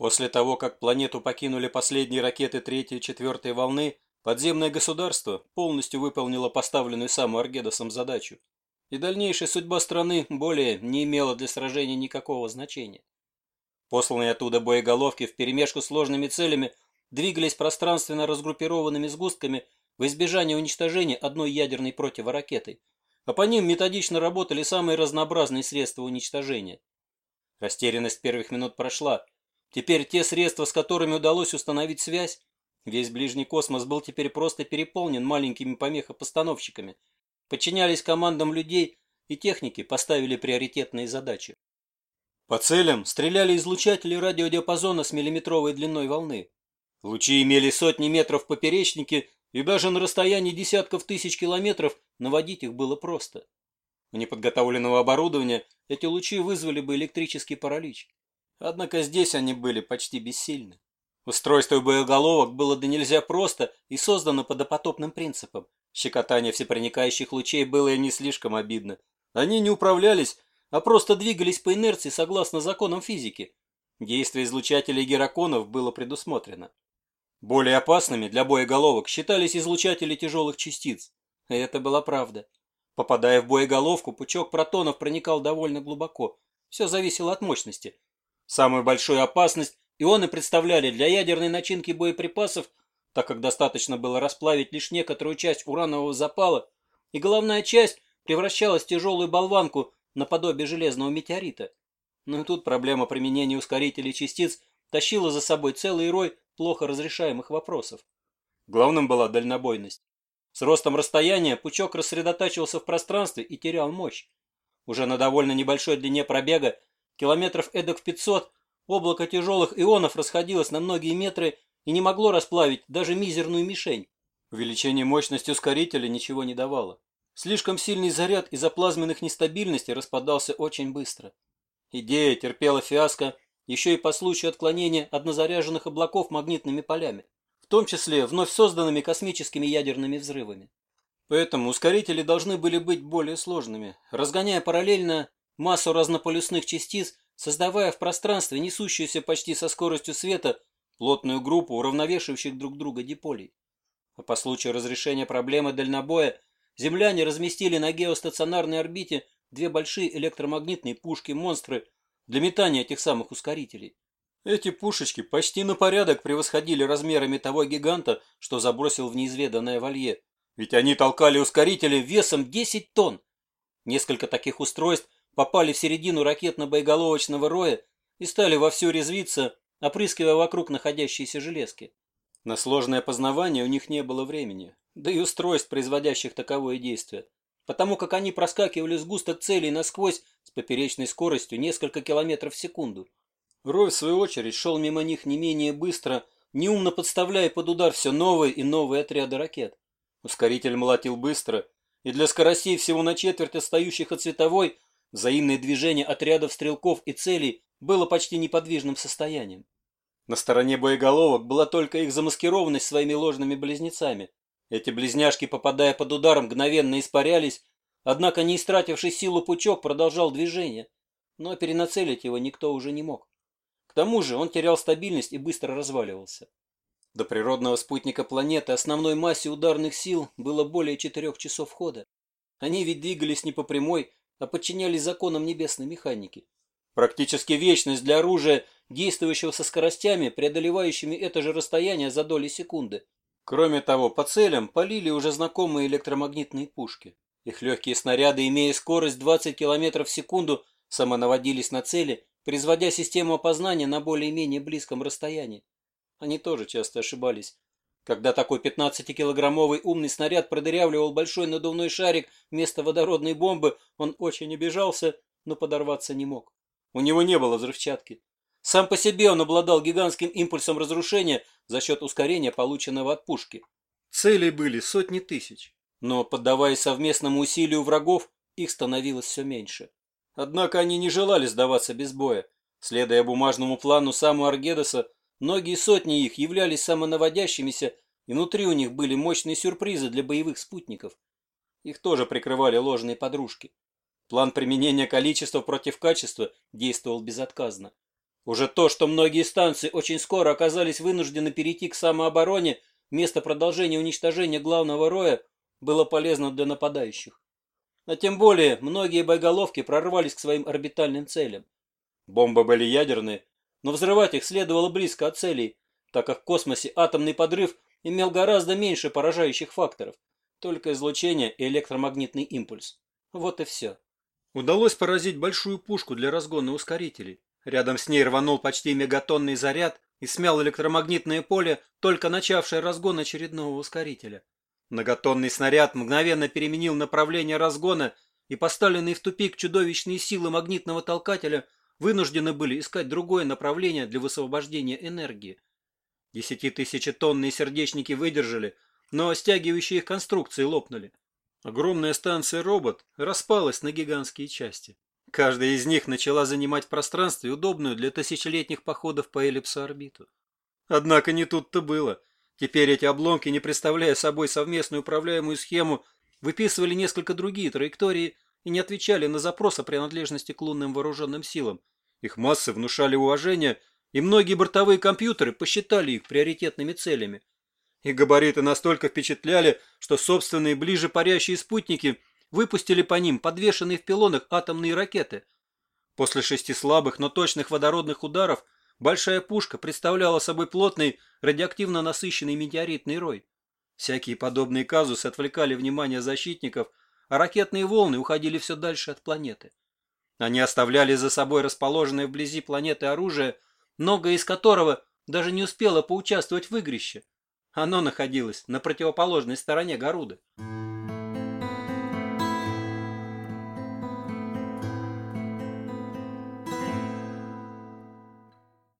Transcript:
После того, как планету покинули последние ракеты третьей и четвертой волны, подземное государство полностью выполнило поставленную саму Аргедосом задачу, и дальнейшая судьба страны более не имела для сражения никакого значения. Посланные оттуда боеголовки вперемешку с сложными целями двигались пространственно разгруппированными сгустками в избежание уничтожения одной ядерной противоракетой, а по ним методично работали самые разнообразные средства уничтожения. Растерянность первых минут прошла. Теперь те средства, с которыми удалось установить связь, весь ближний космос был теперь просто переполнен маленькими помехопостановщиками, подчинялись командам людей и техники поставили приоритетные задачи. По целям стреляли излучатели радиодиапазона с миллиметровой длиной волны. Лучи имели сотни метров в поперечнике, и даже на расстоянии десятков тысяч километров наводить их было просто. У неподготовленного оборудования эти лучи вызвали бы электрический паралич. Однако здесь они были почти бессильны. Устройство боеголовок было да нельзя просто и создано по допотопным принципам. Щекотание всепроникающих лучей было и не слишком обидно. Они не управлялись, а просто двигались по инерции согласно законам физики. Действие излучателей гераконов было предусмотрено. Более опасными для боеголовок считались излучатели тяжелых частиц. И это была правда. Попадая в боеголовку, пучок протонов проникал довольно глубоко. Все зависело от мощности. Самую большую опасность ионы представляли для ядерной начинки боеприпасов, так как достаточно было расплавить лишь некоторую часть уранового запала, и головная часть превращалась в тяжелую болванку наподобие железного метеорита. Но и тут проблема применения ускорителей частиц тащила за собой целый рой плохо разрешаемых вопросов. Главным была дальнобойность. С ростом расстояния пучок рассредотачивался в пространстве и терял мощь. Уже на довольно небольшой длине пробега, километров эдак в 500, облако тяжелых ионов расходилось на многие метры и не могло расплавить даже мизерную мишень. Увеличение мощности ускорителя ничего не давало. Слишком сильный заряд из-за плазменных нестабильностей распадался очень быстро. Идея терпела фиаско еще и по случаю отклонения однозаряженных облаков магнитными полями том числе вновь созданными космическими ядерными взрывами. Поэтому ускорители должны были быть более сложными, разгоняя параллельно массу разнополюсных частиц, создавая в пространстве несущуюся почти со скоростью света плотную группу уравновешивающих друг друга диполей. А по случаю разрешения проблемы дальнобоя земляне разместили на геостационарной орбите две большие электромагнитные пушки-монстры для метания этих самых ускорителей. Эти пушечки почти на порядок превосходили размерами того гиганта, что забросил в неизведанное волье. Ведь они толкали ускорители весом 10 тонн. Несколько таких устройств попали в середину ракетно-боеголовочного роя и стали вовсю резвиться, опрыскивая вокруг находящиеся железки. На сложное познавание у них не было времени, да и устройств, производящих таковое действие, потому как они проскакивали сгусток целей насквозь с поперечной скоростью несколько километров в секунду. Рой, в свою очередь, шел мимо них не менее быстро, неумно подставляя под удар все новые и новые отряды ракет. Ускоритель молотил быстро, и для скоростей всего на четверть отстающих от световой взаимное движение отрядов стрелков и целей было почти неподвижным состоянием. На стороне боеголовок была только их замаскированность своими ложными близнецами. Эти близняшки, попадая под удар, мгновенно испарялись, однако не истративший силу пучок продолжал движение, но перенацелить его никто уже не мог. К тому же он терял стабильность и быстро разваливался. До природного спутника планеты основной массе ударных сил было более четырех часов хода. Они ведь двигались не по прямой, а подчинялись законам небесной механики. Практически вечность для оружия, действующего со скоростями, преодолевающими это же расстояние за доли секунды. Кроме того, по целям полили уже знакомые электромагнитные пушки. Их легкие снаряды, имея скорость 20 км в секунду, самонаводились на цели производя систему опознания на более-менее близком расстоянии. Они тоже часто ошибались. Когда такой 15-килограммовый умный снаряд продырявливал большой надувной шарик вместо водородной бомбы, он очень обижался, но подорваться не мог. У него не было взрывчатки. Сам по себе он обладал гигантским импульсом разрушения за счет ускорения, полученного от пушки. Целей были сотни тысяч, но, поддаваясь совместному усилию врагов, их становилось все меньше. Однако они не желали сдаваться без боя. Следуя бумажному плану саму Аргедоса, многие сотни их являлись самонаводящимися, и внутри у них были мощные сюрпризы для боевых спутников. Их тоже прикрывали ложные подружки. План применения количества против качества действовал безотказно. Уже то, что многие станции очень скоро оказались вынуждены перейти к самообороне вместо продолжения уничтожения главного роя, было полезно для нападающих. А тем более, многие боеголовки прорвались к своим орбитальным целям. Бомбы были ядерные, но взрывать их следовало близко от целей, так как в космосе атомный подрыв имел гораздо меньше поражающих факторов, только излучение и электромагнитный импульс. Вот и все. Удалось поразить большую пушку для разгона ускорителей. Рядом с ней рванул почти мегатонный заряд и смял электромагнитное поле, только начавшее разгон очередного ускорителя. Многотонный снаряд мгновенно переменил направление разгона, и поставленные в тупик чудовищные силы магнитного толкателя вынуждены были искать другое направление для высвобождения энергии. Десятитысячетонные сердечники выдержали, но стягивающие их конструкции лопнули. Огромная станция «Робот» распалась на гигантские части. Каждая из них начала занимать пространство, удобную для тысячелетних походов по эллипсоорбиту. Однако не тут-то было. Теперь эти обломки, не представляя собой совместную управляемую схему, выписывали несколько другие траектории и не отвечали на запрос о принадлежности к лунным вооруженным силам. Их массы внушали уважение, и многие бортовые компьютеры посчитали их приоритетными целями. И габариты настолько впечатляли, что собственные ближе парящие спутники выпустили по ним подвешенные в пилонах атомные ракеты. После шести слабых, но точных водородных ударов большая пушка представляла собой плотный, радиоактивно насыщенный метеоритный рой. Всякие подобные казусы отвлекали внимание защитников, ракетные волны уходили все дальше от планеты. Они оставляли за собой расположенное вблизи планеты оружие, многое из которого даже не успело поучаствовать в игрище. Оно находилось на противоположной стороне Гаруды.